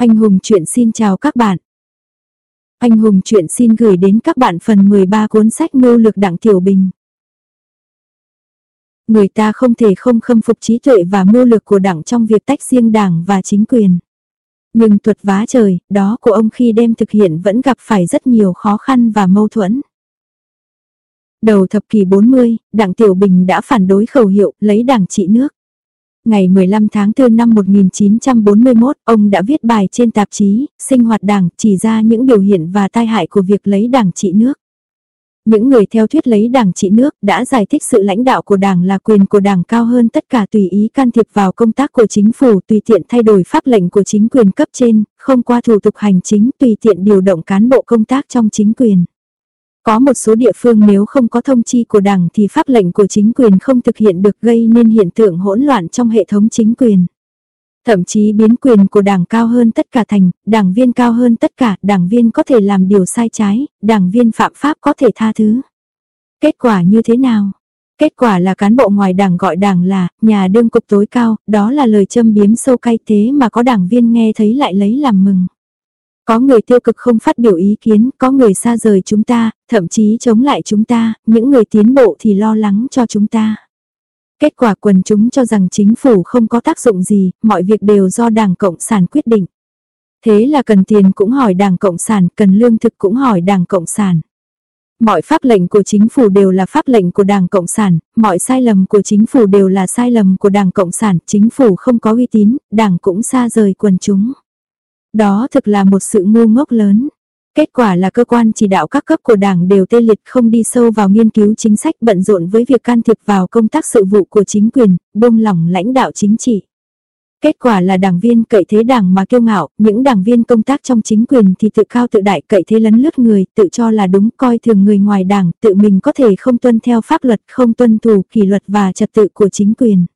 Anh Hùng chuyện xin chào các bạn. Anh Hùng chuyện xin gửi đến các bạn phần 13 cuốn sách mưu lược đặng tiểu bình. Người ta không thể không khâm phục trí tuệ và mưu lược của đảng trong việc tách riêng đảng và chính quyền. Nhưng thuật vá trời, đó của ông khi đem thực hiện vẫn gặp phải rất nhiều khó khăn và mâu thuẫn. Đầu thập kỷ 40, Đảng Tiểu Bình đã phản đối khẩu hiệu lấy đảng trị nước. Ngày 15 tháng 4 năm 1941, ông đã viết bài trên tạp chí Sinh hoạt Đảng chỉ ra những biểu hiện và tai hại của việc lấy đảng trị nước. Những người theo thuyết lấy đảng trị nước đã giải thích sự lãnh đạo của đảng là quyền của đảng cao hơn tất cả tùy ý can thiệp vào công tác của chính phủ tùy tiện thay đổi pháp lệnh của chính quyền cấp trên, không qua thủ tục hành chính tùy tiện điều động cán bộ công tác trong chính quyền. Có một số địa phương nếu không có thông chi của đảng thì pháp lệnh của chính quyền không thực hiện được gây nên hiện tượng hỗn loạn trong hệ thống chính quyền. Thậm chí biến quyền của đảng cao hơn tất cả thành, đảng viên cao hơn tất cả, đảng viên có thể làm điều sai trái, đảng viên phạm pháp có thể tha thứ. Kết quả như thế nào? Kết quả là cán bộ ngoài đảng gọi đảng là nhà đương cục tối cao, đó là lời châm biếm sâu cay thế mà có đảng viên nghe thấy lại lấy làm mừng. Có người tiêu cực không phát biểu ý kiến, có người xa rời chúng ta, thậm chí chống lại chúng ta, những người tiến bộ thì lo lắng cho chúng ta. Kết quả quần chúng cho rằng chính phủ không có tác dụng gì, mọi việc đều do Đảng Cộng sản quyết định. Thế là cần tiền cũng hỏi Đảng Cộng sản, cần lương thực cũng hỏi Đảng Cộng sản. Mọi pháp lệnh của chính phủ đều là pháp lệnh của Đảng Cộng sản, mọi sai lầm của chính phủ đều là sai lầm của Đảng Cộng sản, chính phủ không có uy tín, Đảng cũng xa rời quần chúng. Đó thực là một sự ngu ngốc lớn. Kết quả là cơ quan chỉ đạo các cấp của đảng đều tê liệt không đi sâu vào nghiên cứu chính sách bận rộn với việc can thiệp vào công tác sự vụ của chính quyền, buông lỏng lãnh đạo chính trị. Kết quả là đảng viên cậy thế đảng mà kiêu ngạo, những đảng viên công tác trong chính quyền thì tự cao tự đại cậy thế lấn lướt người, tự cho là đúng coi thường người ngoài đảng, tự mình có thể không tuân theo pháp luật, không tuân thủ kỷ luật và trật tự của chính quyền.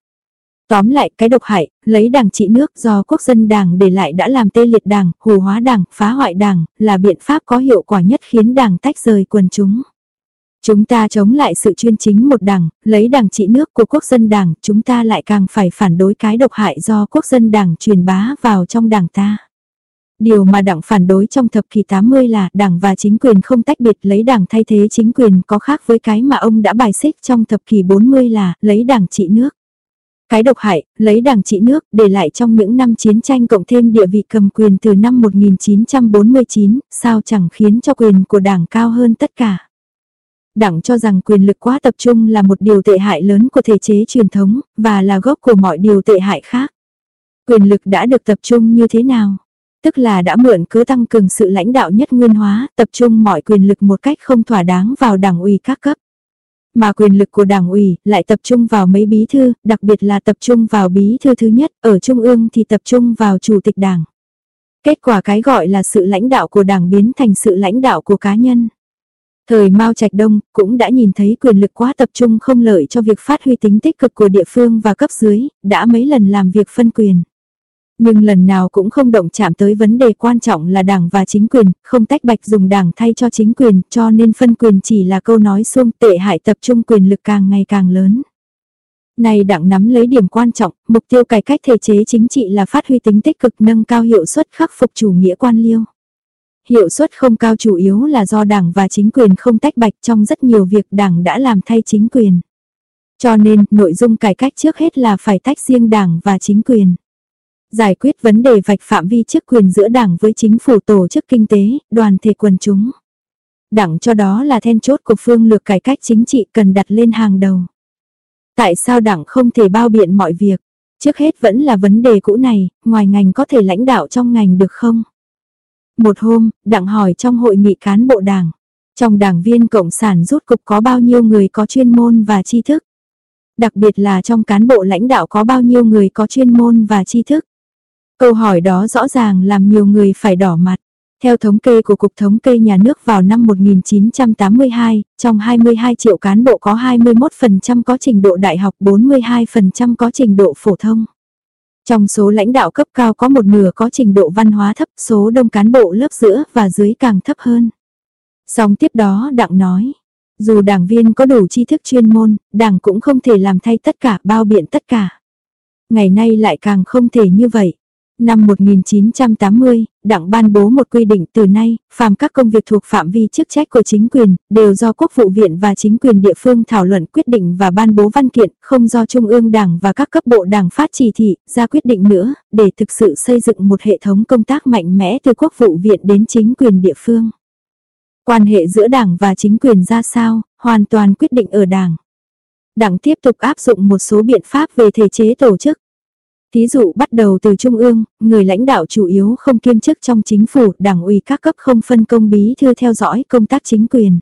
Tóm lại cái độc hại, lấy đảng trị nước do quốc dân đảng để lại đã làm tê liệt đảng, hù hóa đảng, phá hoại đảng, là biện pháp có hiệu quả nhất khiến đảng tách rời quần chúng. Chúng ta chống lại sự chuyên chính một đảng, lấy đảng trị nước của quốc dân đảng, chúng ta lại càng phải phản đối cái độc hại do quốc dân đảng truyền bá vào trong đảng ta. Điều mà đảng phản đối trong thập kỷ 80 là đảng và chính quyền không tách biệt lấy đảng thay thế chính quyền có khác với cái mà ông đã bài xích trong thập kỷ 40 là lấy đảng trị nước. Cái độc hại, lấy đảng trị nước, để lại trong những năm chiến tranh cộng thêm địa vị cầm quyền từ năm 1949, sao chẳng khiến cho quyền của đảng cao hơn tất cả. Đảng cho rằng quyền lực quá tập trung là một điều tệ hại lớn của thể chế truyền thống, và là gốc của mọi điều tệ hại khác. Quyền lực đã được tập trung như thế nào? Tức là đã mượn cứ tăng cường sự lãnh đạo nhất nguyên hóa, tập trung mọi quyền lực một cách không thỏa đáng vào đảng ủy các cấp. Mà quyền lực của đảng ủy lại tập trung vào mấy bí thư, đặc biệt là tập trung vào bí thư thứ nhất, ở trung ương thì tập trung vào chủ tịch đảng. Kết quả cái gọi là sự lãnh đạo của đảng biến thành sự lãnh đạo của cá nhân. Thời Mao Trạch Đông cũng đã nhìn thấy quyền lực quá tập trung không lợi cho việc phát huy tính tích cực của địa phương và cấp dưới, đã mấy lần làm việc phân quyền nhưng lần nào cũng không động chạm tới vấn đề quan trọng là đảng và chính quyền, không tách bạch dùng đảng thay cho chính quyền, cho nên phân quyền chỉ là câu nói xuông tệ hại tập trung quyền lực càng ngày càng lớn. Này đảng nắm lấy điểm quan trọng, mục tiêu cải cách thể chế chính trị là phát huy tính tích cực nâng cao hiệu suất khắc phục chủ nghĩa quan liêu. Hiệu suất không cao chủ yếu là do đảng và chính quyền không tách bạch trong rất nhiều việc đảng đã làm thay chính quyền. Cho nên, nội dung cải cách trước hết là phải tách riêng đảng và chính quyền giải quyết vấn đề vạch phạm vi chức quyền giữa đảng với chính phủ tổ chức kinh tế, đoàn thể quần chúng. Đảng cho đó là then chốt của phương lược cải cách chính trị cần đặt lên hàng đầu. Tại sao đảng không thể bao biện mọi việc? Trước hết vẫn là vấn đề cũ này, ngoài ngành có thể lãnh đạo trong ngành được không? Một hôm, đảng hỏi trong hội nghị cán bộ đảng, trong đảng viên Cộng sản rút cục có bao nhiêu người có chuyên môn và tri thức? Đặc biệt là trong cán bộ lãnh đạo có bao nhiêu người có chuyên môn và tri thức? Câu hỏi đó rõ ràng làm nhiều người phải đỏ mặt. Theo thống kê của Cục Thống kê Nhà nước vào năm 1982, trong 22 triệu cán bộ có 21% có trình độ đại học 42% có trình độ phổ thông. Trong số lãnh đạo cấp cao có một nửa có trình độ văn hóa thấp, số đông cán bộ lớp giữa và dưới càng thấp hơn. Song tiếp đó Đặng nói, dù đảng viên có đủ tri thức chuyên môn, đảng cũng không thể làm thay tất cả bao biện tất cả. Ngày nay lại càng không thể như vậy. Năm 1980, đảng ban bố một quy định từ nay, phàm các công việc thuộc phạm vi chức trách của chính quyền, đều do quốc vụ viện và chính quyền địa phương thảo luận quyết định và ban bố văn kiện, không do trung ương đảng và các cấp bộ đảng phát chỉ thị, ra quyết định nữa, để thực sự xây dựng một hệ thống công tác mạnh mẽ từ quốc vụ viện đến chính quyền địa phương. Quan hệ giữa đảng và chính quyền ra sao, hoàn toàn quyết định ở đảng. Đảng tiếp tục áp dụng một số biện pháp về thể chế tổ chức. Thí dụ bắt đầu từ Trung ương, người lãnh đạo chủ yếu không kiêm chức trong chính phủ, đảng ủy các cấp không phân công bí thư theo dõi công tác chính quyền.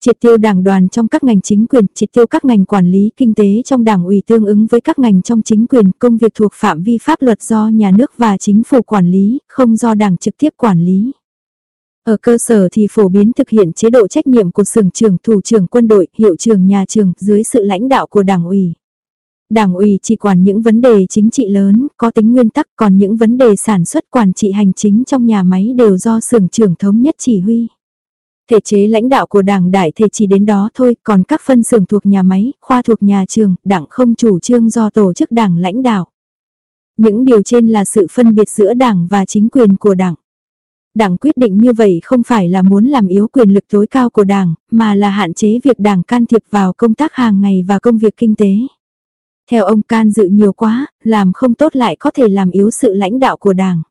Triệt tiêu đảng đoàn trong các ngành chính quyền, triệt tiêu các ngành quản lý kinh tế trong đảng ủy tương ứng với các ngành trong chính quyền, công việc thuộc phạm vi pháp luật do nhà nước và chính phủ quản lý, không do đảng trực tiếp quản lý. Ở cơ sở thì phổ biến thực hiện chế độ trách nhiệm của sưởng trưởng, thủ trưởng quân đội, hiệu trưởng nhà trường dưới sự lãnh đạo của đảng ủy. Đảng ủy chỉ quản những vấn đề chính trị lớn, có tính nguyên tắc, còn những vấn đề sản xuất quản trị hành chính trong nhà máy đều do xưởng trưởng thống nhất chỉ huy. Thể chế lãnh đạo của đảng đại thể chỉ đến đó thôi, còn các phân xưởng thuộc nhà máy, khoa thuộc nhà trường, đảng không chủ trương do tổ chức đảng lãnh đạo. Những điều trên là sự phân biệt giữa đảng và chính quyền của đảng. Đảng quyết định như vậy không phải là muốn làm yếu quyền lực tối cao của đảng, mà là hạn chế việc đảng can thiệp vào công tác hàng ngày và công việc kinh tế. Theo ông can dự nhiều quá, làm không tốt lại có thể làm yếu sự lãnh đạo của đảng.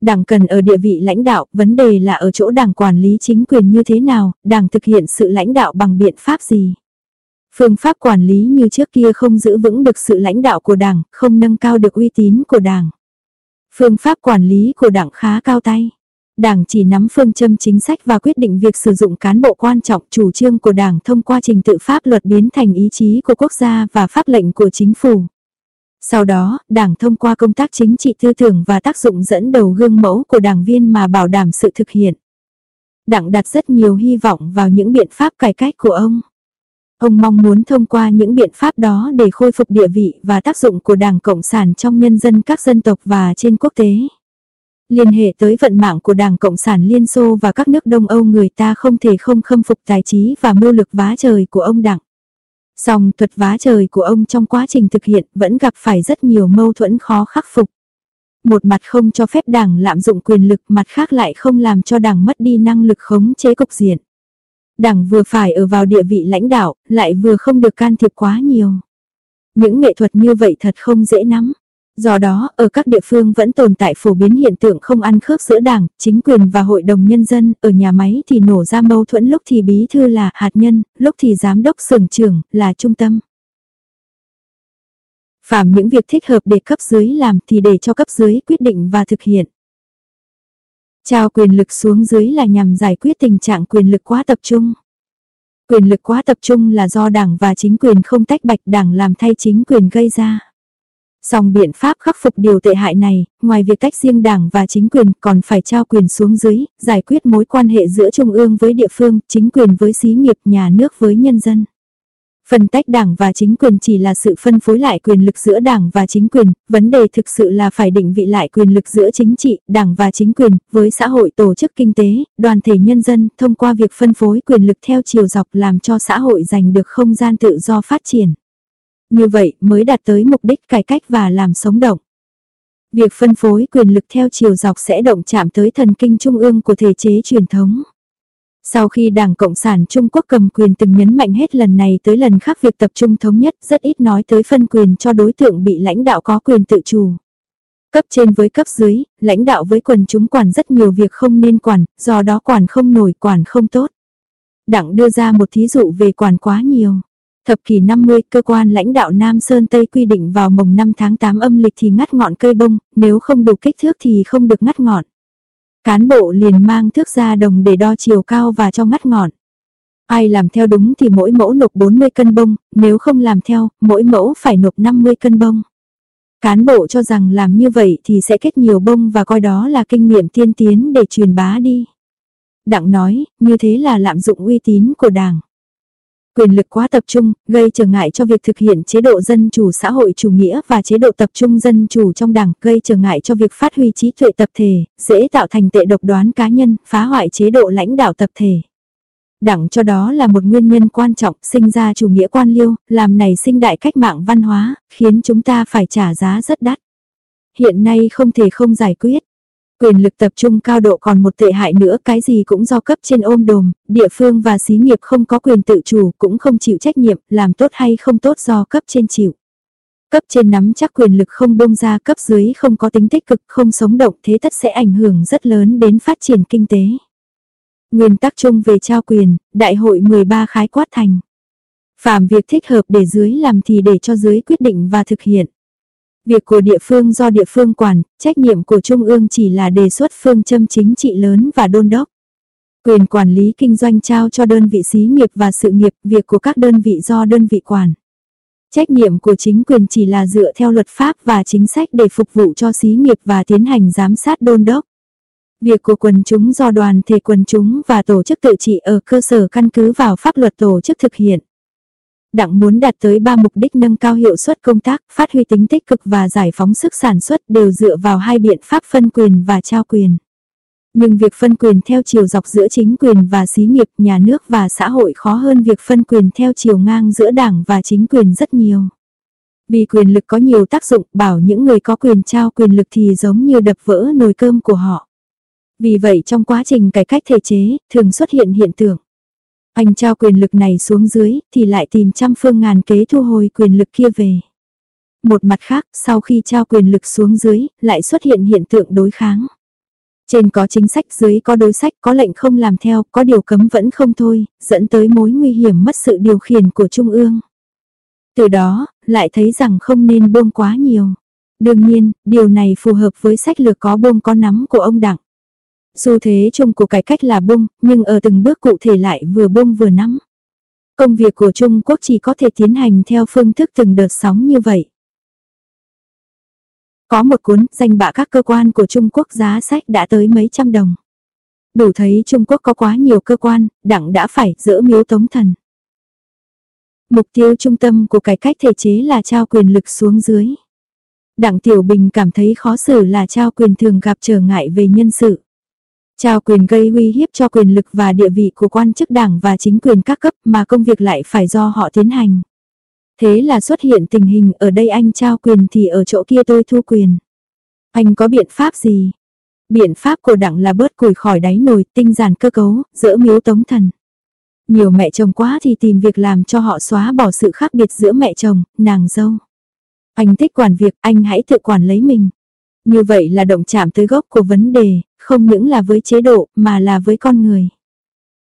Đảng cần ở địa vị lãnh đạo, vấn đề là ở chỗ đảng quản lý chính quyền như thế nào, đảng thực hiện sự lãnh đạo bằng biện pháp gì. Phương pháp quản lý như trước kia không giữ vững được sự lãnh đạo của đảng, không nâng cao được uy tín của đảng. Phương pháp quản lý của đảng khá cao tay. Đảng chỉ nắm phương châm chính sách và quyết định việc sử dụng cán bộ quan trọng chủ trương của Đảng thông qua trình tự pháp luật biến thành ý chí của quốc gia và pháp lệnh của chính phủ. Sau đó, Đảng thông qua công tác chính trị tư tưởng và tác dụng dẫn đầu gương mẫu của đảng viên mà bảo đảm sự thực hiện. Đảng đặt rất nhiều hy vọng vào những biện pháp cải cách của ông. Ông mong muốn thông qua những biện pháp đó để khôi phục địa vị và tác dụng của Đảng Cộng sản trong nhân dân các dân tộc và trên quốc tế. Liên hệ tới vận mạng của Đảng Cộng sản Liên Xô và các nước Đông Âu người ta không thể không khâm phục tài trí và mưu lực vá trời của ông Đảng. Song thuật vá trời của ông trong quá trình thực hiện vẫn gặp phải rất nhiều mâu thuẫn khó khắc phục. Một mặt không cho phép đảng lạm dụng quyền lực, mặt khác lại không làm cho đảng mất đi năng lực khống chế cục diện. Đảng vừa phải ở vào địa vị lãnh đạo, lại vừa không được can thiệp quá nhiều. Những nghệ thuật như vậy thật không dễ nắm. Do đó, ở các địa phương vẫn tồn tại phổ biến hiện tượng không ăn khớp giữa đảng, chính quyền và hội đồng nhân dân, ở nhà máy thì nổ ra mâu thuẫn lúc thì bí thư là hạt nhân, lúc thì giám đốc xưởng trưởng là trung tâm. Phạm những việc thích hợp để cấp dưới làm thì để cho cấp dưới quyết định và thực hiện. Trao quyền lực xuống dưới là nhằm giải quyết tình trạng quyền lực quá tập trung. Quyền lực quá tập trung là do đảng và chính quyền không tách bạch đảng làm thay chính quyền gây ra dòng biện pháp khắc phục điều tệ hại này, ngoài việc tách riêng đảng và chính quyền còn phải trao quyền xuống dưới, giải quyết mối quan hệ giữa trung ương với địa phương, chính quyền với xí nghiệp, nhà nước với nhân dân. phần tách đảng và chính quyền chỉ là sự phân phối lại quyền lực giữa đảng và chính quyền, vấn đề thực sự là phải định vị lại quyền lực giữa chính trị, đảng và chính quyền, với xã hội tổ chức kinh tế, đoàn thể nhân dân, thông qua việc phân phối quyền lực theo chiều dọc làm cho xã hội giành được không gian tự do phát triển. Như vậy mới đạt tới mục đích cải cách và làm sống động. Việc phân phối quyền lực theo chiều dọc sẽ động chạm tới thần kinh trung ương của thể chế truyền thống. Sau khi Đảng Cộng sản Trung Quốc cầm quyền từng nhấn mạnh hết lần này tới lần khác việc tập trung thống nhất rất ít nói tới phân quyền cho đối tượng bị lãnh đạo có quyền tự chủ. Cấp trên với cấp dưới, lãnh đạo với quần chúng quản rất nhiều việc không nên quản, do đó quản không nổi quản không tốt. Đảng đưa ra một thí dụ về quản quá nhiều. Thập kỷ 50, cơ quan lãnh đạo Nam Sơn Tây quy định vào mồng 5 tháng 8 âm lịch thì ngắt ngọn cây bông, nếu không đủ kích thước thì không được ngắt ngọn. Cán bộ liền mang thước ra đồng để đo chiều cao và cho ngắt ngọn. Ai làm theo đúng thì mỗi mẫu nộp 40 cân bông, nếu không làm theo, mỗi mẫu phải nộp 50 cân bông. Cán bộ cho rằng làm như vậy thì sẽ kết nhiều bông và coi đó là kinh nghiệm tiên tiến để truyền bá đi. Đặng nói, như thế là lạm dụng uy tín của đảng quyền lực quá tập trung, gây trở ngại cho việc thực hiện chế độ dân chủ xã hội chủ nghĩa và chế độ tập trung dân chủ trong đảng, gây trở ngại cho việc phát huy trí tuệ tập thể, dễ tạo thành tệ độc đoán cá nhân, phá hoại chế độ lãnh đạo tập thể. Đảng cho đó là một nguyên nhân quan trọng sinh ra chủ nghĩa quan liêu, làm này sinh đại cách mạng văn hóa, khiến chúng ta phải trả giá rất đắt. Hiện nay không thể không giải quyết. Quyền lực tập trung cao độ còn một tệ hại nữa cái gì cũng do cấp trên ôm đồm, địa phương và xí nghiệp không có quyền tự chủ cũng không chịu trách nhiệm, làm tốt hay không tốt do cấp trên chịu. Cấp trên nắm chắc quyền lực không bông ra cấp dưới không có tính tích cực không sống động thế tất sẽ ảnh hưởng rất lớn đến phát triển kinh tế. Nguyên tắc chung về trao quyền, đại hội 13 khái quát thành. Phạm việc thích hợp để dưới làm thì để cho dưới quyết định và thực hiện. Việc của địa phương do địa phương quản, trách nhiệm của Trung ương chỉ là đề xuất phương châm chính trị lớn và đôn đốc. Quyền quản lý kinh doanh trao cho đơn vị xí nghiệp và sự nghiệp, việc của các đơn vị do đơn vị quản. Trách nhiệm của chính quyền chỉ là dựa theo luật pháp và chính sách để phục vụ cho xí nghiệp và tiến hành giám sát đôn đốc. Việc của quần chúng do đoàn thể quần chúng và tổ chức tự trị ở cơ sở căn cứ vào pháp luật tổ chức thực hiện. Đặng muốn đạt tới ba mục đích nâng cao hiệu suất công tác, phát huy tính tích cực và giải phóng sức sản xuất đều dựa vào hai biện pháp phân quyền và trao quyền. Nhưng việc phân quyền theo chiều dọc giữa chính quyền và xí nghiệp, nhà nước và xã hội khó hơn việc phân quyền theo chiều ngang giữa đảng và chính quyền rất nhiều. Vì quyền lực có nhiều tác dụng, bảo những người có quyền trao quyền lực thì giống như đập vỡ nồi cơm của họ. Vì vậy trong quá trình cải cách thể chế, thường xuất hiện hiện tượng. Anh trao quyền lực này xuống dưới, thì lại tìm trăm phương ngàn kế thu hồi quyền lực kia về. Một mặt khác, sau khi trao quyền lực xuống dưới, lại xuất hiện hiện tượng đối kháng. Trên có chính sách, dưới có đối sách, có lệnh không làm theo, có điều cấm vẫn không thôi, dẫn tới mối nguy hiểm mất sự điều khiển của Trung ương. Từ đó, lại thấy rằng không nên buông quá nhiều. Đương nhiên, điều này phù hợp với sách lược có buông có nắm của ông Đặng. Xu thế chung của cải cách là bung, nhưng ở từng bước cụ thể lại vừa bung vừa nắm. Công việc của Trung Quốc chỉ có thể tiến hành theo phương thức từng đợt sóng như vậy. Có một cuốn danh bạ các cơ quan của Trung Quốc giá sách đã tới mấy trăm đồng. Đủ thấy Trung Quốc có quá nhiều cơ quan, đặng đã phải dỡ miếu tống thần. Mục tiêu trung tâm của cải cách thể chế là trao quyền lực xuống dưới. Đặng Tiểu Bình cảm thấy khó xử là trao quyền thường gặp trở ngại về nhân sự. Trao quyền gây uy hiếp cho quyền lực và địa vị của quan chức đảng và chính quyền các cấp mà công việc lại phải do họ tiến hành. Thế là xuất hiện tình hình ở đây anh trao quyền thì ở chỗ kia tôi thu quyền. Anh có biện pháp gì? Biện pháp của đảng là bớt củi khỏi đáy nồi, tinh giản cơ cấu, dỡ miếu tống thần. Nhiều mẹ chồng quá thì tìm việc làm cho họ xóa bỏ sự khác biệt giữa mẹ chồng, nàng dâu. Anh thích quản việc, anh hãy tự quản lấy mình. Như vậy là động chạm tới gốc của vấn đề, không những là với chế độ mà là với con người.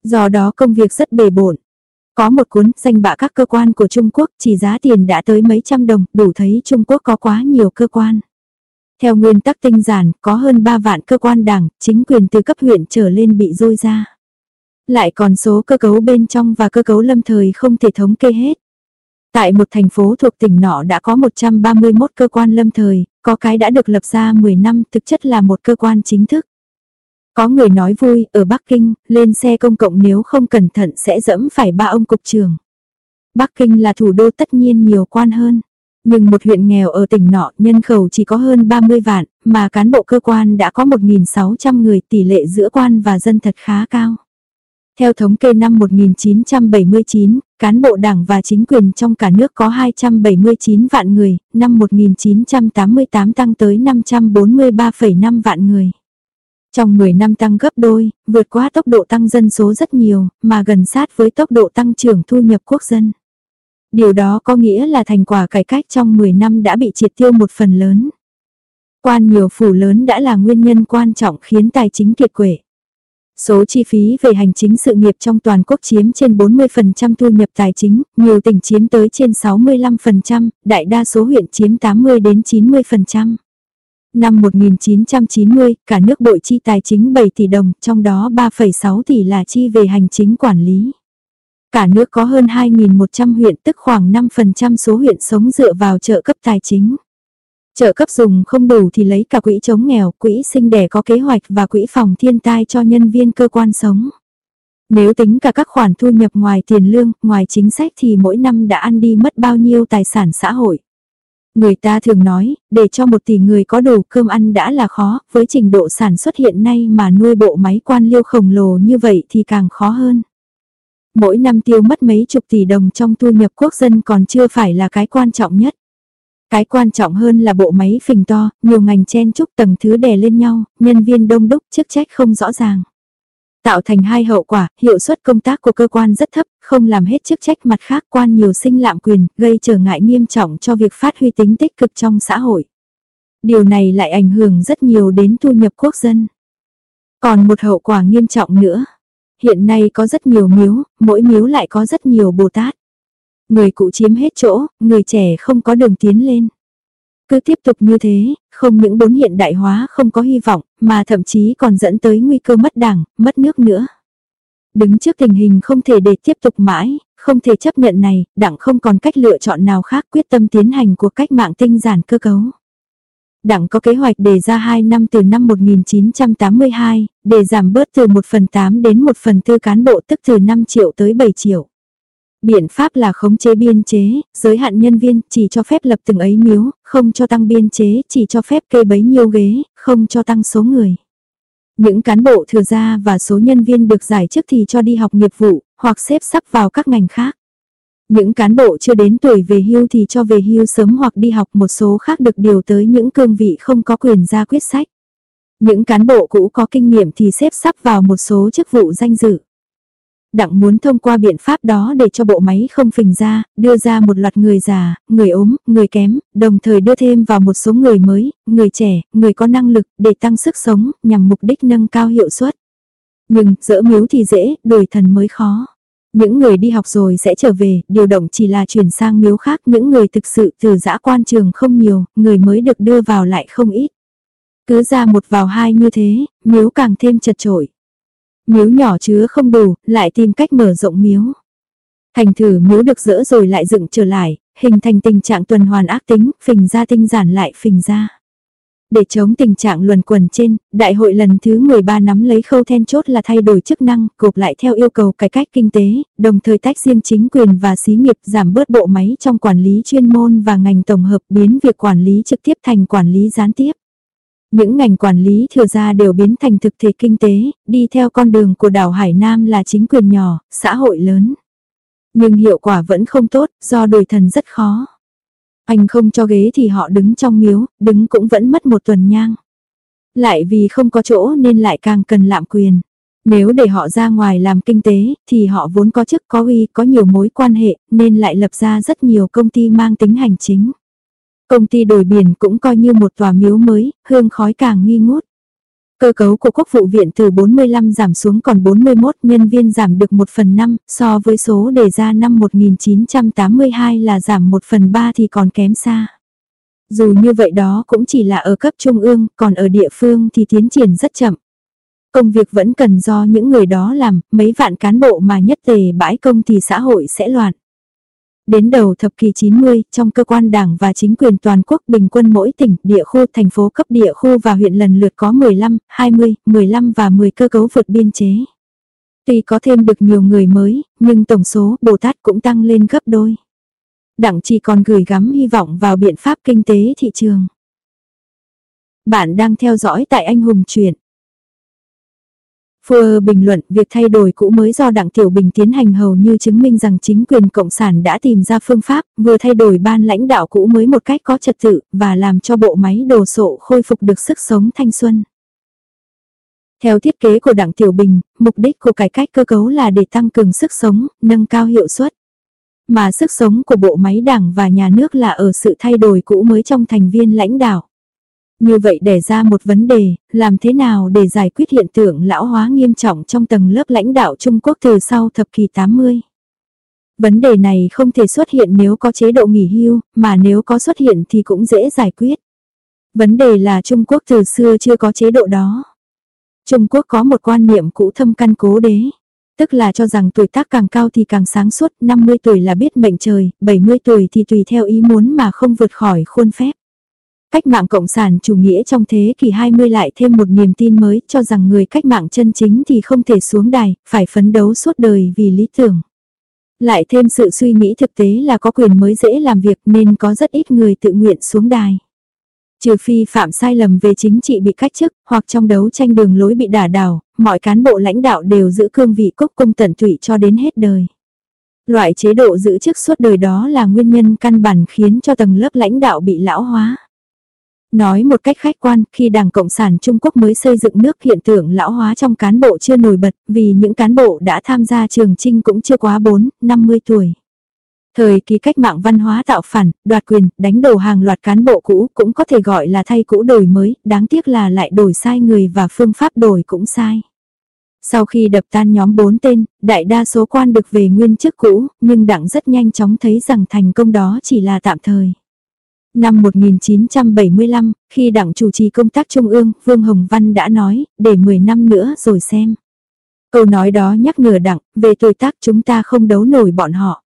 Do đó công việc rất bề bộn. Có một cuốn danh bạ các cơ quan của Trung Quốc chỉ giá tiền đã tới mấy trăm đồng, đủ thấy Trung Quốc có quá nhiều cơ quan. Theo nguyên tắc tinh giản, có hơn 3 vạn cơ quan đảng, chính quyền từ cấp huyện trở lên bị rôi ra. Lại còn số cơ cấu bên trong và cơ cấu lâm thời không thể thống kê hết. Tại một thành phố thuộc tỉnh nọ đã có 131 cơ quan lâm thời, có cái đã được lập ra 10 năm thực chất là một cơ quan chính thức. Có người nói vui, ở Bắc Kinh, lên xe công cộng nếu không cẩn thận sẽ dẫm phải ba ông cục trưởng. Bắc Kinh là thủ đô tất nhiên nhiều quan hơn. Nhưng một huyện nghèo ở tỉnh nọ nhân khẩu chỉ có hơn 30 vạn, mà cán bộ cơ quan đã có 1.600 người tỷ lệ giữa quan và dân thật khá cao. Theo thống kê năm 1979, cán bộ đảng và chính quyền trong cả nước có 279 vạn người, năm 1988 tăng tới 543,5 vạn người. Trong 10 năm tăng gấp đôi, vượt qua tốc độ tăng dân số rất nhiều, mà gần sát với tốc độ tăng trưởng thu nhập quốc dân. Điều đó có nghĩa là thành quả cải cách trong 10 năm đã bị triệt tiêu một phần lớn. Quan nhiều phủ lớn đã là nguyên nhân quan trọng khiến tài chính kiệt quệ. Số chi phí về hành chính sự nghiệp trong toàn quốc chiếm trên 40% thu nhập tài chính, nhiều tỉnh chiếm tới trên 65%, đại đa số huyện chiếm 80 đến 90%. Năm 1990, cả nước bội chi tài chính 7 tỷ đồng, trong đó 3,6 tỷ là chi về hành chính quản lý. Cả nước có hơn 2.100 huyện tức khoảng 5% số huyện sống dựa vào trợ cấp tài chính. Trợ cấp dùng không đủ thì lấy cả quỹ chống nghèo, quỹ sinh đẻ có kế hoạch và quỹ phòng thiên tai cho nhân viên cơ quan sống. Nếu tính cả các khoản thu nhập ngoài tiền lương, ngoài chính sách thì mỗi năm đã ăn đi mất bao nhiêu tài sản xã hội. Người ta thường nói, để cho một tỷ người có đủ cơm ăn đã là khó, với trình độ sản xuất hiện nay mà nuôi bộ máy quan liêu khổng lồ như vậy thì càng khó hơn. Mỗi năm tiêu mất mấy chục tỷ đồng trong thu nhập quốc dân còn chưa phải là cái quan trọng nhất. Cái quan trọng hơn là bộ máy phình to, nhiều ngành chen chúc tầng thứ đè lên nhau, nhân viên đông đúc, chức trách không rõ ràng. Tạo thành hai hậu quả, hiệu suất công tác của cơ quan rất thấp, không làm hết chức trách mặt khác quan nhiều sinh lạm quyền, gây trở ngại nghiêm trọng cho việc phát huy tính tích cực trong xã hội. Điều này lại ảnh hưởng rất nhiều đến thu nhập quốc dân. Còn một hậu quả nghiêm trọng nữa. Hiện nay có rất nhiều miếu, mỗi miếu lại có rất nhiều Bồ Tát. Người cụ chiếm hết chỗ, người trẻ không có đường tiến lên. Cứ tiếp tục như thế, không những bốn hiện đại hóa không có hy vọng, mà thậm chí còn dẫn tới nguy cơ mất đảng, mất nước nữa. Đứng trước tình hình không thể để tiếp tục mãi, không thể chấp nhận này, đảng không còn cách lựa chọn nào khác quyết tâm tiến hành cuộc cách mạng tinh giản cơ cấu. Đảng có kế hoạch đề ra 2 năm từ năm 1982, để giảm bớt từ 1 phần 8 đến 1 phần 4 cán bộ tức từ 5 triệu tới 7 triệu. Biện pháp là khống chế biên chế, giới hạn nhân viên, chỉ cho phép lập từng ấy miếu, không cho tăng biên chế, chỉ cho phép kê bấy nhiêu ghế, không cho tăng số người. Những cán bộ thừa ra và số nhân viên được giải chức thì cho đi học nghiệp vụ, hoặc xếp sắp vào các ngành khác. Những cán bộ chưa đến tuổi về hưu thì cho về hưu sớm hoặc đi học một số khác được điều tới những cương vị không có quyền ra quyết sách. Những cán bộ cũ có kinh nghiệm thì xếp sắp vào một số chức vụ danh dự. Đặng muốn thông qua biện pháp đó để cho bộ máy không phình ra, đưa ra một loạt người già, người ốm, người kém, đồng thời đưa thêm vào một số người mới, người trẻ, người có năng lực để tăng sức sống nhằm mục đích nâng cao hiệu suất. Nhưng dỡ miếu thì dễ, đổi thần mới khó. Những người đi học rồi sẽ trở về, điều động chỉ là chuyển sang miếu khác. Những người thực sự từ giã quan trường không nhiều, người mới được đưa vào lại không ít. Cứ ra một vào hai như thế, miếu càng thêm chật trội. Miếu nhỏ chứa không đủ, lại tìm cách mở rộng miếu. Thành thử miếu được dỡ rồi lại dựng trở lại, hình thành tình trạng tuần hoàn ác tính, phình ra tinh giản lại phình ra. Để chống tình trạng luẩn quẩn trên, đại hội lần thứ 13 nắm lấy khâu then chốt là thay đổi chức năng, gộp lại theo yêu cầu cải cách kinh tế, đồng thời tách riêng chính quyền và xí nghiệp giảm bớt bộ máy trong quản lý chuyên môn và ngành tổng hợp biến việc quản lý trực tiếp thành quản lý gián tiếp. Những ngành quản lý thừa ra đều biến thành thực thể kinh tế, đi theo con đường của đảo Hải Nam là chính quyền nhỏ, xã hội lớn. Nhưng hiệu quả vẫn không tốt, do đổi thần rất khó. Anh không cho ghế thì họ đứng trong miếu, đứng cũng vẫn mất một tuần nhang. Lại vì không có chỗ nên lại càng cần lạm quyền. Nếu để họ ra ngoài làm kinh tế, thì họ vốn có chức có uy, có nhiều mối quan hệ, nên lại lập ra rất nhiều công ty mang tính hành chính. Công ty đổi biển cũng coi như một tòa miếu mới, hương khói càng nghi ngút. Cơ cấu của quốc vụ viện từ 45 giảm xuống còn 41 nhân viên giảm được 1 phần 5, so với số đề ra năm 1982 là giảm 1 phần 3 thì còn kém xa. Dù như vậy đó cũng chỉ là ở cấp trung ương, còn ở địa phương thì tiến triển rất chậm. Công việc vẫn cần do những người đó làm, mấy vạn cán bộ mà nhất tề bãi công thì xã hội sẽ loạn. Đến đầu thập kỷ 90, trong cơ quan đảng và chính quyền toàn quốc bình quân mỗi tỉnh, địa khu, thành phố cấp địa khu và huyện lần lượt có 15, 20, 15 và 10 cơ cấu vượt biên chế. Tuy có thêm được nhiều người mới, nhưng tổng số Bồ Tát cũng tăng lên gấp đôi. Đảng chỉ còn gửi gắm hy vọng vào biện pháp kinh tế thị trường. Bạn đang theo dõi tại Anh Hùng Truyện. Fua bình luận việc thay đổi cũ mới do Đặng Tiểu Bình tiến hành hầu như chứng minh rằng chính quyền Cộng sản đã tìm ra phương pháp vừa thay đổi ban lãnh đạo cũ mới một cách có trật tự và làm cho bộ máy đồ sộ khôi phục được sức sống thanh xuân. Theo thiết kế của Đặng Tiểu Bình, mục đích của cải cách cơ cấu là để tăng cường sức sống, nâng cao hiệu suất. Mà sức sống của bộ máy đảng và nhà nước là ở sự thay đổi cũ mới trong thành viên lãnh đạo. Như vậy để ra một vấn đề, làm thế nào để giải quyết hiện tượng lão hóa nghiêm trọng trong tầng lớp lãnh đạo Trung Quốc từ sau thập kỷ 80? Vấn đề này không thể xuất hiện nếu có chế độ nghỉ hưu, mà nếu có xuất hiện thì cũng dễ giải quyết. Vấn đề là Trung Quốc từ xưa chưa có chế độ đó. Trung Quốc có một quan niệm cũ thâm căn cố đế. Tức là cho rằng tuổi tác càng cao thì càng sáng suốt, 50 tuổi là biết mệnh trời, 70 tuổi thì tùy theo ý muốn mà không vượt khỏi khuôn phép. Cách mạng Cộng sản chủ nghĩa trong thế kỷ 20 lại thêm một niềm tin mới cho rằng người cách mạng chân chính thì không thể xuống đài, phải phấn đấu suốt đời vì lý tưởng. Lại thêm sự suy nghĩ thực tế là có quyền mới dễ làm việc nên có rất ít người tự nguyện xuống đài. Trừ phi phạm sai lầm về chính trị bị cách chức hoặc trong đấu tranh đường lối bị đả đảo, mọi cán bộ lãnh đạo đều giữ cương vị cốc công tận tụy cho đến hết đời. Loại chế độ giữ chức suốt đời đó là nguyên nhân căn bản khiến cho tầng lớp lãnh đạo bị lão hóa. Nói một cách khách quan, khi Đảng Cộng sản Trung Quốc mới xây dựng nước hiện tượng lão hóa trong cán bộ chưa nổi bật, vì những cán bộ đã tham gia trường trinh cũng chưa quá 4, 50 tuổi. Thời kỳ cách mạng văn hóa tạo phản, đoạt quyền, đánh đổ hàng loạt cán bộ cũ cũng có thể gọi là thay cũ đổi mới, đáng tiếc là lại đổi sai người và phương pháp đổi cũng sai. Sau khi đập tan nhóm bốn tên, đại đa số quan được về nguyên chức cũ, nhưng đảng rất nhanh chóng thấy rằng thành công đó chỉ là tạm thời. Năm 1975, khi đảng chủ trì công tác trung ương, Vương Hồng Văn đã nói, để 10 năm nữa rồi xem. Câu nói đó nhắc nhở đảng, về tuổi tác chúng ta không đấu nổi bọn họ.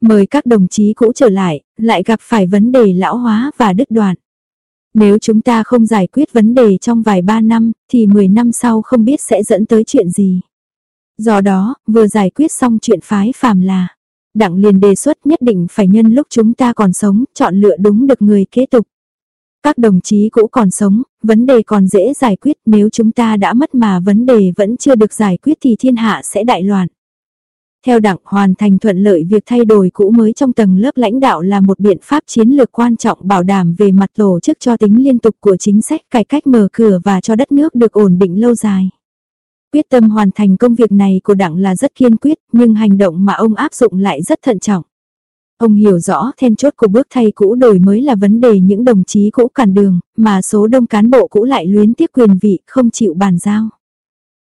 Mời các đồng chí cũ trở lại, lại gặp phải vấn đề lão hóa và đứt đoạn. Nếu chúng ta không giải quyết vấn đề trong vài ba năm, thì 10 năm sau không biết sẽ dẫn tới chuyện gì. Do đó, vừa giải quyết xong chuyện phái phàm là, đặng liền đề xuất nhất định phải nhân lúc chúng ta còn sống, chọn lựa đúng được người kế tục. Các đồng chí cũ còn sống, vấn đề còn dễ giải quyết nếu chúng ta đã mất mà vấn đề vẫn chưa được giải quyết thì thiên hạ sẽ đại loạn. Theo đảng hoàn thành thuận lợi việc thay đổi cũ mới trong tầng lớp lãnh đạo là một biện pháp chiến lược quan trọng bảo đảm về mặt tổ chức cho tính liên tục của chính sách cải cách mở cửa và cho đất nước được ổn định lâu dài. Quyết tâm hoàn thành công việc này của đảng là rất kiên quyết, nhưng hành động mà ông áp dụng lại rất thận trọng. Ông hiểu rõ then chốt của bước thay cũ đổi mới là vấn đề những đồng chí cũ cản đường, mà số đông cán bộ cũ lại luyến tiếc quyền vị, không chịu bàn giao.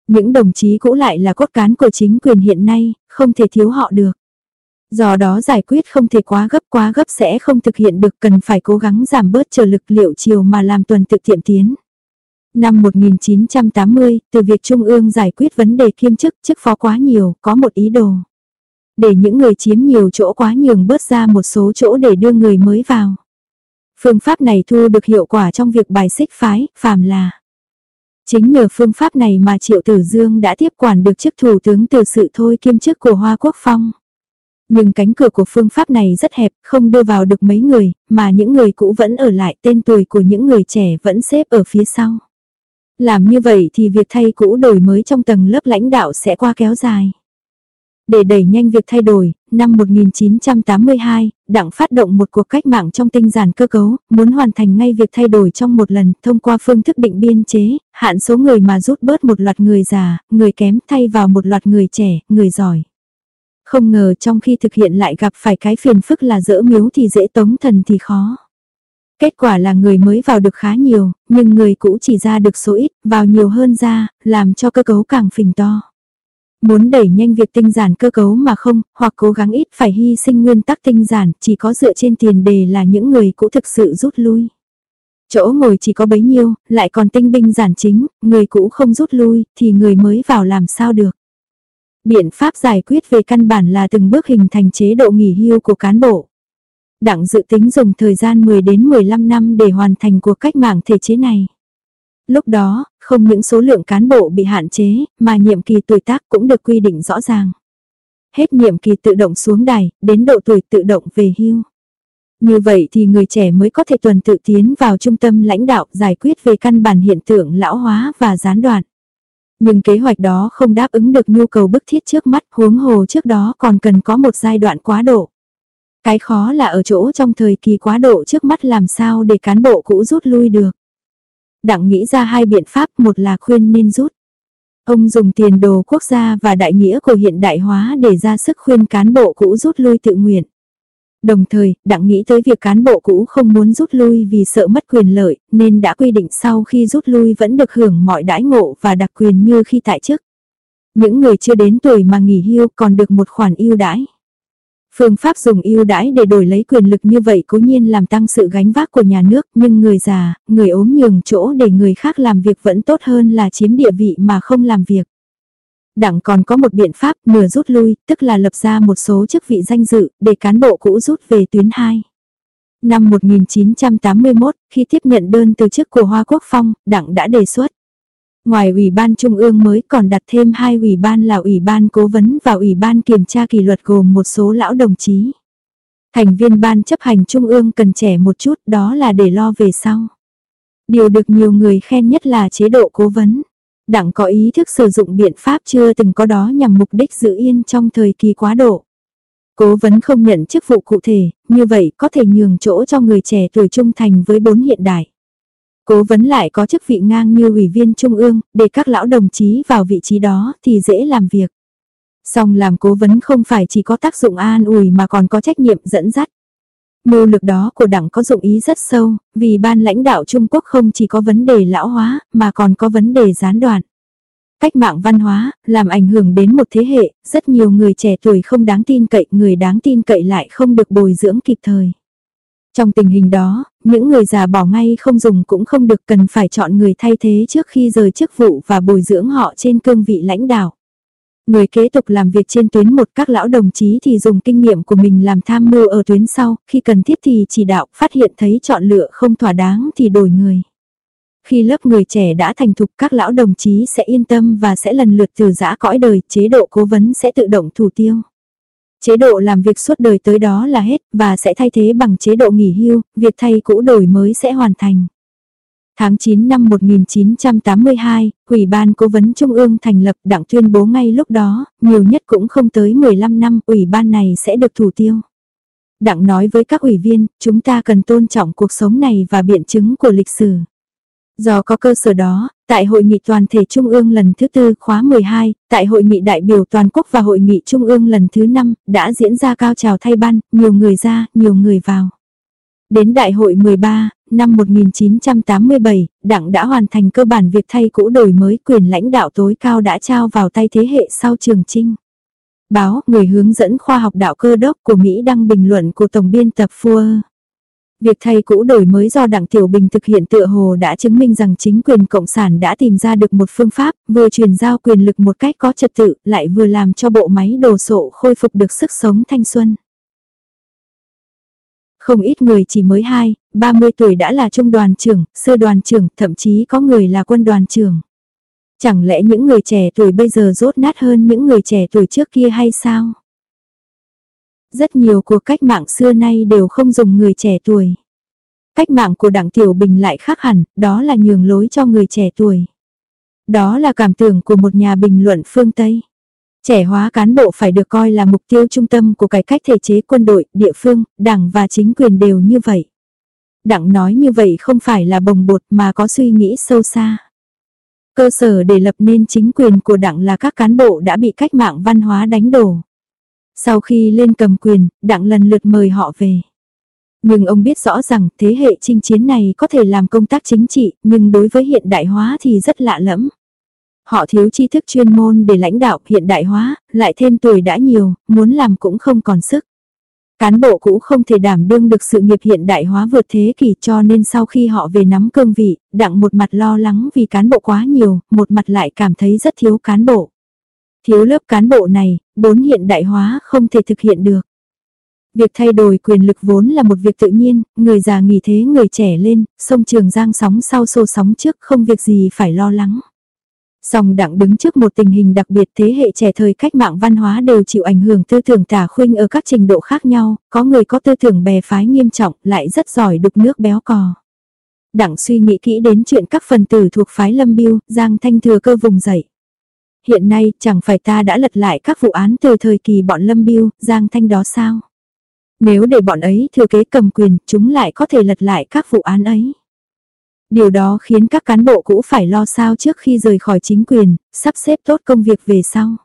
Những đồng chí cũ lại là cốt cán của chính quyền hiện nay, không thể thiếu họ được. Do đó giải quyết không thể quá gấp quá gấp sẽ không thực hiện được cần phải cố gắng giảm bớt trở lực liệu chiều mà làm tuần tự tiệm tiến. Năm 1980, từ việc Trung ương giải quyết vấn đề kiêm chức chức phó quá nhiều, có một ý đồ. Để những người chiếm nhiều chỗ quá nhường bớt ra một số chỗ để đưa người mới vào. Phương pháp này thu được hiệu quả trong việc bài xích phái, phàm là. Chính nhờ phương pháp này mà Triệu Tử Dương đã tiếp quản được chức thủ tướng từ sự thôi kiêm chức của Hoa Quốc Phong. Nhưng cánh cửa của phương pháp này rất hẹp, không đưa vào được mấy người, mà những người cũ vẫn ở lại tên tuổi của những người trẻ vẫn xếp ở phía sau. Làm như vậy thì việc thay cũ đổi mới trong tầng lớp lãnh đạo sẽ qua kéo dài. Để đẩy nhanh việc thay đổi, năm 1982, Đảng phát động một cuộc cách mạng trong tinh giản cơ cấu, muốn hoàn thành ngay việc thay đổi trong một lần thông qua phương thức định biên chế, hạn số người mà rút bớt một loạt người già, người kém thay vào một loạt người trẻ, người giỏi. Không ngờ trong khi thực hiện lại gặp phải cái phiền phức là dỡ miếu thì dễ tống thần thì khó. Kết quả là người mới vào được khá nhiều, nhưng người cũ chỉ ra được số ít, vào nhiều hơn ra, làm cho cơ cấu càng phình to. Muốn đẩy nhanh việc tinh giản cơ cấu mà không, hoặc cố gắng ít phải hy sinh nguyên tắc tinh giản, chỉ có dựa trên tiền đề là những người cũ thực sự rút lui. Chỗ ngồi chỉ có bấy nhiêu, lại còn tinh binh giản chính, người cũ không rút lui, thì người mới vào làm sao được. Biện pháp giải quyết về căn bản là từng bước hình thành chế độ nghỉ hưu của cán bộ đặng dự tính dùng thời gian 10 đến 15 năm để hoàn thành cuộc cách mạng thể chế này. Lúc đó, không những số lượng cán bộ bị hạn chế, mà nhiệm kỳ tuổi tác cũng được quy định rõ ràng. Hết nhiệm kỳ tự động xuống đài, đến độ tuổi tự động về hưu. Như vậy thì người trẻ mới có thể tuần tự tiến vào trung tâm lãnh đạo giải quyết về căn bản hiện tượng lão hóa và gián đoạn. Nhưng kế hoạch đó không đáp ứng được nhu cầu bức thiết trước mắt huống hồ trước đó còn cần có một giai đoạn quá độ. Cái khó là ở chỗ trong thời kỳ quá độ trước mắt làm sao để cán bộ cũ rút lui được. Đặng nghĩ ra hai biện pháp, một là khuyên nên rút. Ông dùng tiền đồ quốc gia và đại nghĩa của hiện đại hóa để ra sức khuyên cán bộ cũ rút lui tự nguyện. Đồng thời, đặng nghĩ tới việc cán bộ cũ không muốn rút lui vì sợ mất quyền lợi, nên đã quy định sau khi rút lui vẫn được hưởng mọi đãi ngộ và đặc quyền như khi tại chức. Những người chưa đến tuổi mà nghỉ hưu còn được một khoản ưu đãi. Phương pháp dùng ưu đãi để đổi lấy quyền lực như vậy cố nhiên làm tăng sự gánh vác của nhà nước, nhưng người già, người ốm nhường chỗ để người khác làm việc vẫn tốt hơn là chiếm địa vị mà không làm việc. Đảng còn có một biện pháp nửa rút lui, tức là lập ra một số chức vị danh dự để cán bộ cũ rút về tuyến 2. Năm 1981, khi tiếp nhận đơn từ chức của Hoa Quốc Phong, Đảng đã đề xuất Ngoài Ủy ban Trung ương mới còn đặt thêm hai ủy ban là Ủy ban Cố vấn và Ủy ban Kiểm tra kỷ luật gồm một số lão đồng chí. Thành viên ban chấp hành Trung ương cần trẻ một chút đó là để lo về sau. Điều được nhiều người khen nhất là chế độ cố vấn. Đảng có ý thức sử dụng biện pháp chưa từng có đó nhằm mục đích giữ yên trong thời kỳ quá độ. Cố vấn không nhận chức vụ cụ thể, như vậy có thể nhường chỗ cho người trẻ tuổi trung thành với bốn hiện đại. Cố vấn lại có chức vị ngang như ủy viên trung ương, để các lão đồng chí vào vị trí đó thì dễ làm việc. Song làm cố vấn không phải chỉ có tác dụng an ủi mà còn có trách nhiệm dẫn dắt. Mưu lực đó của đảng có dụng ý rất sâu, vì ban lãnh đạo Trung Quốc không chỉ có vấn đề lão hóa, mà còn có vấn đề gián đoạn. Cách mạng văn hóa, làm ảnh hưởng đến một thế hệ, rất nhiều người trẻ tuổi không đáng tin cậy, người đáng tin cậy lại không được bồi dưỡng kịp thời. Trong tình hình đó, những người già bỏ ngay không dùng cũng không được cần phải chọn người thay thế trước khi rời chức vụ và bồi dưỡng họ trên cương vị lãnh đạo. Người kế tục làm việc trên tuyến một các lão đồng chí thì dùng kinh nghiệm của mình làm tham mưu ở tuyến sau, khi cần thiết thì chỉ đạo, phát hiện thấy chọn lựa không thỏa đáng thì đổi người. Khi lớp người trẻ đã thành thục các lão đồng chí sẽ yên tâm và sẽ lần lượt từ giã cõi đời, chế độ cố vấn sẽ tự động thủ tiêu. Chế độ làm việc suốt đời tới đó là hết và sẽ thay thế bằng chế độ nghỉ hưu, việc thay cũ đổi mới sẽ hoàn thành. Tháng 9 năm 1982, Ủy ban Cố vấn Trung ương thành lập đảng tuyên bố ngay lúc đó, nhiều nhất cũng không tới 15 năm ủy ban này sẽ được thủ tiêu. Đảng nói với các ủy viên, chúng ta cần tôn trọng cuộc sống này và biện chứng của lịch sử. Do có cơ sở đó, tại Hội nghị Toàn thể Trung ương lần thứ tư khóa 12, tại Hội nghị đại biểu toàn quốc và Hội nghị Trung ương lần thứ 5, đã diễn ra cao trào thay ban, nhiều người ra, nhiều người vào. Đến Đại hội 13, năm 1987, Đảng đã hoàn thành cơ bản việc thay cũ đổi mới quyền lãnh đạo tối cao đã trao vào tay thế hệ sau Trường Trinh. Báo, người hướng dẫn khoa học đạo cơ đốc của Mỹ đăng bình luận của Tổng biên tập Fuhr. Việc thay cũ đổi mới do đặng Tiểu Bình thực hiện tựa hồ đã chứng minh rằng chính quyền Cộng sản đã tìm ra được một phương pháp vừa truyền giao quyền lực một cách có trật tự lại vừa làm cho bộ máy đồ sộ khôi phục được sức sống thanh xuân. Không ít người chỉ mới 2, 30 tuổi đã là trung đoàn trưởng, sư đoàn trưởng, thậm chí có người là quân đoàn trưởng. Chẳng lẽ những người trẻ tuổi bây giờ rốt nát hơn những người trẻ tuổi trước kia hay sao? Rất nhiều cuộc cách mạng xưa nay đều không dùng người trẻ tuổi. Cách mạng của đảng Tiểu Bình lại khác hẳn, đó là nhường lối cho người trẻ tuổi. Đó là cảm tưởng của một nhà bình luận phương Tây. Trẻ hóa cán bộ phải được coi là mục tiêu trung tâm của cải cách thể chế quân đội, địa phương, đảng và chính quyền đều như vậy. Đảng nói như vậy không phải là bồng bột mà có suy nghĩ sâu xa. Cơ sở để lập nên chính quyền của đảng là các cán bộ đã bị cách mạng văn hóa đánh đổ. Sau khi lên cầm quyền, đặng lần lượt mời họ về. Nhưng ông biết rõ rằng thế hệ chinh chiến này có thể làm công tác chính trị, nhưng đối với hiện đại hóa thì rất lạ lẫm. Họ thiếu tri thức chuyên môn để lãnh đạo hiện đại hóa, lại thêm tuổi đã nhiều, muốn làm cũng không còn sức. Cán bộ cũ không thể đảm đương được sự nghiệp hiện đại hóa vượt thế kỷ cho nên sau khi họ về nắm cương vị, đặng một mặt lo lắng vì cán bộ quá nhiều, một mặt lại cảm thấy rất thiếu cán bộ. Thiếu lớp cán bộ này, bốn hiện đại hóa không thể thực hiện được. Việc thay đổi quyền lực vốn là một việc tự nhiên, người già nghỉ thế người trẻ lên, sông Trường Giang sóng sau xô sóng trước không việc gì phải lo lắng. Song đặng đứng trước một tình hình đặc biệt thế hệ trẻ thời cách mạng văn hóa đều chịu ảnh hưởng tư tưởng tả khuynh ở các trình độ khác nhau, có người có tư tưởng bè phái nghiêm trọng lại rất giỏi đục nước béo cò. Đặng suy nghĩ kỹ đến chuyện các phần tử thuộc phái lâm biêu, giang thanh thừa cơ vùng dậy. Hiện nay chẳng phải ta đã lật lại các vụ án từ thời kỳ bọn lâm biêu, giang thanh đó sao? Nếu để bọn ấy thừa kế cầm quyền, chúng lại có thể lật lại các vụ án ấy. Điều đó khiến các cán bộ cũ phải lo sao trước khi rời khỏi chính quyền, sắp xếp tốt công việc về sau.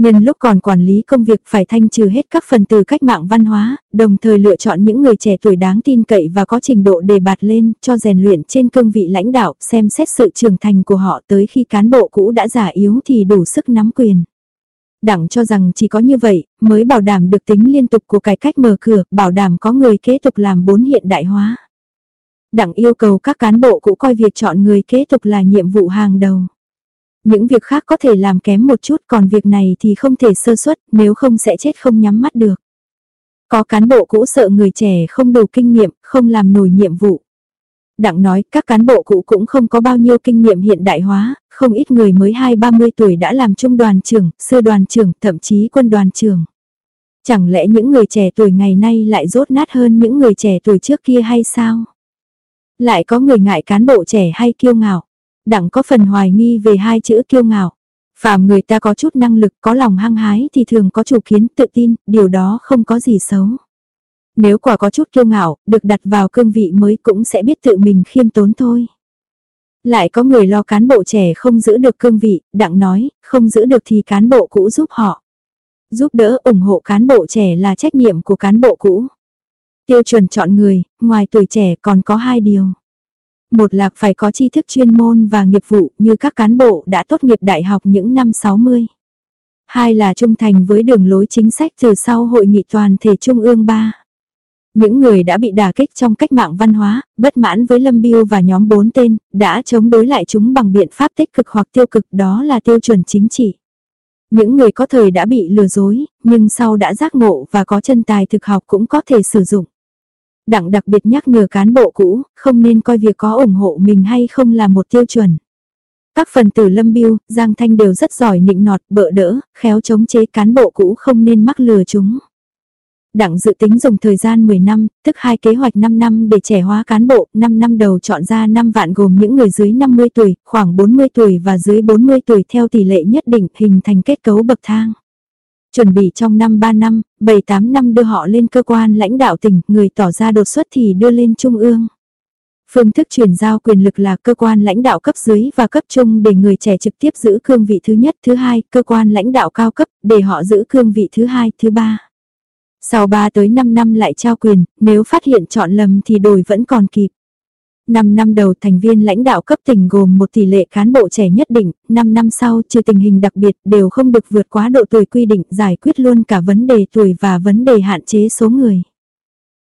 Nhân lúc còn quản lý công việc phải thanh trừ hết các phần từ cách mạng văn hóa, đồng thời lựa chọn những người trẻ tuổi đáng tin cậy và có trình độ đề bạt lên cho rèn luyện trên cương vị lãnh đạo, xem xét sự trưởng thành của họ tới khi cán bộ cũ đã già yếu thì đủ sức nắm quyền. Đảng cho rằng chỉ có như vậy mới bảo đảm được tính liên tục của cải cách mở cửa, bảo đảm có người kế tục làm bốn hiện đại hóa. Đảng yêu cầu các cán bộ cũ coi việc chọn người kế tục là nhiệm vụ hàng đầu. Những việc khác có thể làm kém một chút còn việc này thì không thể sơ suất nếu không sẽ chết không nhắm mắt được. Có cán bộ cũ sợ người trẻ không đủ kinh nghiệm, không làm nổi nhiệm vụ. Đặng nói các cán bộ cũ cũng không có bao nhiêu kinh nghiệm hiện đại hóa, không ít người mới 2-30 tuổi đã làm trung đoàn trưởng, sư đoàn trưởng, thậm chí quân đoàn trưởng. Chẳng lẽ những người trẻ tuổi ngày nay lại rốt nát hơn những người trẻ tuổi trước kia hay sao? Lại có người ngại cán bộ trẻ hay kiêu ngạo. Đặng có phần hoài nghi về hai chữ kiêu ngạo. Phạm người ta có chút năng lực, có lòng hăng hái thì thường có chủ kiến, tự tin, điều đó không có gì xấu. Nếu quả có chút kiêu ngạo, được đặt vào cương vị mới cũng sẽ biết tự mình khiêm tốn thôi. Lại có người lo cán bộ trẻ không giữ được cương vị, đặng nói, không giữ được thì cán bộ cũ giúp họ. Giúp đỡ ủng hộ cán bộ trẻ là trách nhiệm của cán bộ cũ. Tiêu chuẩn chọn người, ngoài tuổi trẻ còn có hai điều. Một là phải có tri thức chuyên môn và nghiệp vụ như các cán bộ đã tốt nghiệp đại học những năm 60. Hai là trung thành với đường lối chính sách từ sau hội nghị toàn thể trung ương 3. Những người đã bị đả kích trong cách mạng văn hóa, bất mãn với Lâm Biêu và nhóm bốn tên, đã chống đối lại chúng bằng biện pháp tích cực hoặc tiêu cực đó là tiêu chuẩn chính trị. Những người có thời đã bị lừa dối, nhưng sau đã giác ngộ và có chân tài thực học cũng có thể sử dụng. Đặng đặc biệt nhắc nhở cán bộ cũ, không nên coi việc có ủng hộ mình hay không là một tiêu chuẩn. Các phần tử Lâm Biêu, Giang Thanh đều rất giỏi nịnh nọt, bợ đỡ, khéo chống chế cán bộ cũ không nên mắc lừa chúng. Đặng dự tính dùng thời gian 10 năm, tức hai kế hoạch 5 năm để trẻ hóa cán bộ, 5 năm đầu chọn ra 5 vạn gồm những người dưới 50 tuổi, khoảng 40 tuổi và dưới 40 tuổi theo tỷ lệ nhất định hình thành kết cấu bậc thang. Chuẩn bị trong năm 3 năm, 7-8 năm đưa họ lên cơ quan lãnh đạo tỉnh, người tỏ ra đột xuất thì đưa lên trung ương. Phương thức chuyển giao quyền lực là cơ quan lãnh đạo cấp dưới và cấp trung để người trẻ trực tiếp giữ cương vị thứ nhất, thứ hai, cơ quan lãnh đạo cao cấp để họ giữ cương vị thứ hai, thứ ba. Sau 3 tới 5 năm lại trao quyền, nếu phát hiện chọn lầm thì đổi vẫn còn kịp. 5 năm đầu thành viên lãnh đạo cấp tỉnh gồm một tỷ lệ cán bộ trẻ nhất định, 5 năm sau trừ tình hình đặc biệt đều không được vượt quá độ tuổi quy định giải quyết luôn cả vấn đề tuổi và vấn đề hạn chế số người.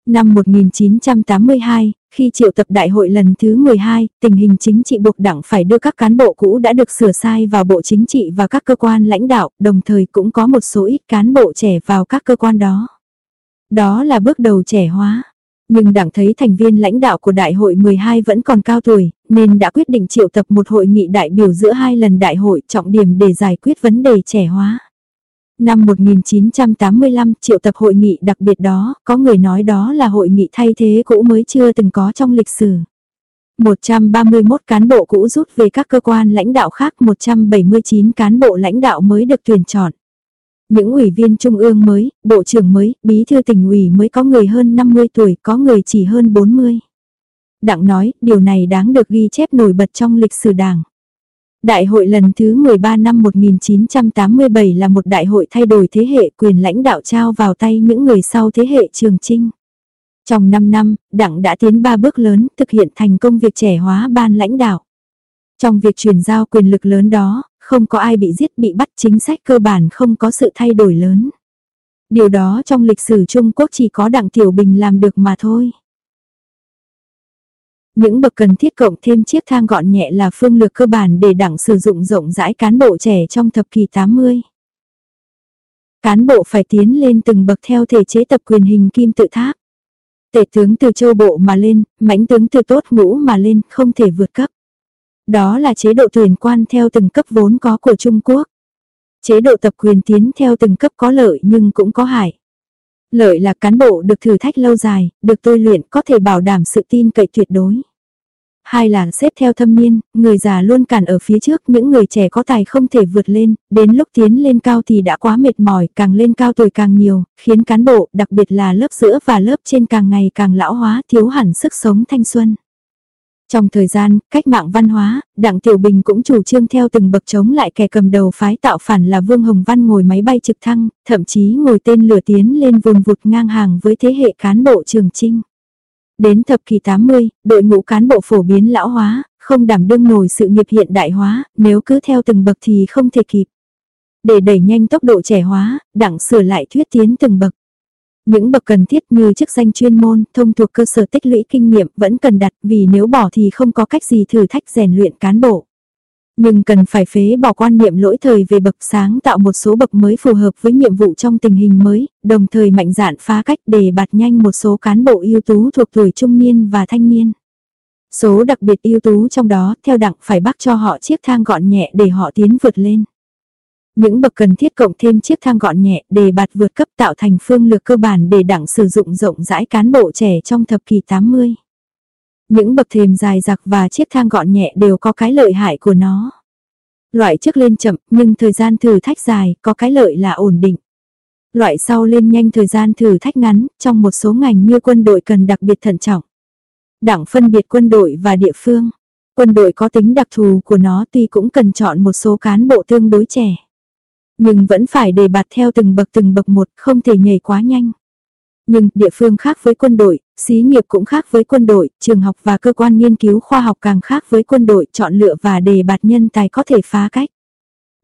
Năm 1982, khi triệu tập đại hội lần thứ 12, tình hình chính trị buộc đảng phải đưa các cán bộ cũ đã được sửa sai vào bộ chính trị và các cơ quan lãnh đạo, đồng thời cũng có một số ít cán bộ trẻ vào các cơ quan đó. Đó là bước đầu trẻ hóa. Nhưng đảng thấy thành viên lãnh đạo của đại hội 12 vẫn còn cao tuổi, nên đã quyết định triệu tập một hội nghị đại biểu giữa hai lần đại hội trọng điểm để giải quyết vấn đề trẻ hóa. Năm 1985 triệu tập hội nghị đặc biệt đó, có người nói đó là hội nghị thay thế cũ mới chưa từng có trong lịch sử. 131 cán bộ cũ rút về các cơ quan lãnh đạo khác 179 cán bộ lãnh đạo mới được tuyển chọn. Những ủy viên trung ương mới, bộ trưởng mới, bí thư tỉnh ủy mới có người hơn 50 tuổi, có người chỉ hơn 40. Đặng nói, điều này đáng được ghi chép nổi bật trong lịch sử đảng. Đại hội lần thứ 13 năm 1987 là một đại hội thay đổi thế hệ quyền lãnh đạo trao vào tay những người sau thế hệ trường trinh. Trong 5 năm, đảng đã tiến 3 bước lớn thực hiện thành công việc trẻ hóa ban lãnh đạo. Trong việc chuyển giao quyền lực lớn đó, không có ai bị giết bị bắt chính sách cơ bản không có sự thay đổi lớn. Điều đó trong lịch sử Trung Quốc chỉ có Đặng Tiểu Bình làm được mà thôi. Những bậc cần thiết cộng thêm chiếc thang gọn nhẹ là phương lược cơ bản để đảng sử dụng rộng rãi cán bộ trẻ trong thập kỷ 80. Cán bộ phải tiến lên từng bậc theo thể chế tập quyền hình kim tự tháp. Tể tướng từ châu bộ mà lên, mãnh tướng từ tốt ngũ mà lên, không thể vượt cấp. Đó là chế độ tuyển quan theo từng cấp vốn có của Trung Quốc. Chế độ tập quyền tiến theo từng cấp có lợi nhưng cũng có hại. Lợi là cán bộ được thử thách lâu dài, được tôi luyện có thể bảo đảm sự tin cậy tuyệt đối. Hai là xếp theo thâm niên, người già luôn cản ở phía trước những người trẻ có tài không thể vượt lên, đến lúc tiến lên cao thì đã quá mệt mỏi, càng lên cao tuổi càng nhiều, khiến cán bộ, đặc biệt là lớp giữa và lớp trên càng ngày càng lão hóa, thiếu hẳn sức sống thanh xuân. Trong thời gian, cách mạng văn hóa, Đặng Tiểu Bình cũng chủ trương theo từng bậc chống lại kẻ cầm đầu phái tạo phản là Vương Hồng Văn ngồi máy bay trực thăng, thậm chí ngồi tên lửa tiến lên vùng vụt ngang hàng với thế hệ cán bộ trường trinh. Đến thập kỷ 80, đội ngũ cán bộ phổ biến lão hóa, không đảm đương nổi sự nghiệp hiện đại hóa, nếu cứ theo từng bậc thì không thể kịp. Để đẩy nhanh tốc độ trẻ hóa, đặng sửa lại thuyết tiến từng bậc. Những bậc cần thiết như chức danh chuyên môn, thông thuộc cơ sở tích lũy kinh nghiệm vẫn cần đặt vì nếu bỏ thì không có cách gì thử thách rèn luyện cán bộ. Nhưng cần phải phế bỏ quan niệm lỗi thời về bậc sáng tạo một số bậc mới phù hợp với nhiệm vụ trong tình hình mới, đồng thời mạnh dạn phá cách để bạt nhanh một số cán bộ ưu tú thuộc tuổi trung niên và thanh niên. Số đặc biệt ưu tú trong đó theo đặng phải bắt cho họ chiếc thang gọn nhẹ để họ tiến vượt lên. Những bậc cần thiết cộng thêm chiếc thang gọn nhẹ để bạt vượt cấp tạo thành phương lược cơ bản để đảng sử dụng rộng rãi cán bộ trẻ trong thập kỷ 80. Những bậc thềm dài dặc và chiếc thang gọn nhẹ đều có cái lợi hại của nó. Loại trước lên chậm, nhưng thời gian thử thách dài, có cái lợi là ổn định. Loại sau lên nhanh thời gian thử thách ngắn, trong một số ngành như quân đội cần đặc biệt thận trọng. Đảng phân biệt quân đội và địa phương. Quân đội có tính đặc thù của nó tuy cũng cần chọn một số cán bộ tương đối trẻ. Nhưng vẫn phải đề bạt theo từng bậc từng bậc một, không thể nhảy quá nhanh. Nhưng địa phương khác với quân đội, xí nghiệp cũng khác với quân đội, trường học và cơ quan nghiên cứu khoa học càng khác với quân đội chọn lựa và đề bạt nhân tài có thể phá cách.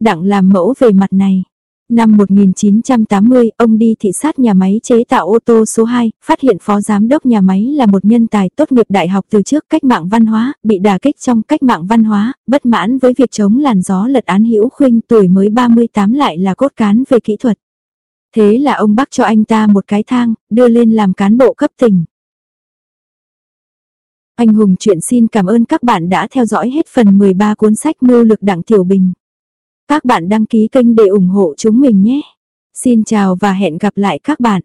Đặng làm mẫu về mặt này. Năm 1980, ông đi thị sát nhà máy chế tạo ô tô số 2, phát hiện phó giám đốc nhà máy là một nhân tài tốt nghiệp đại học từ trước cách mạng văn hóa, bị đả kích trong cách mạng văn hóa, bất mãn với việc chống làn gió lật án hữu khuynh tuổi mới 38 lại là cốt cán về kỹ thuật. Thế là ông bắt cho anh ta một cái thang, đưa lên làm cán bộ cấp tỉnh. Anh Hùng chuyện xin cảm ơn các bạn đã theo dõi hết phần 13 cuốn sách mưu lực đặng tiểu bình. Các bạn đăng ký kênh để ủng hộ chúng mình nhé. Xin chào và hẹn gặp lại các bạn.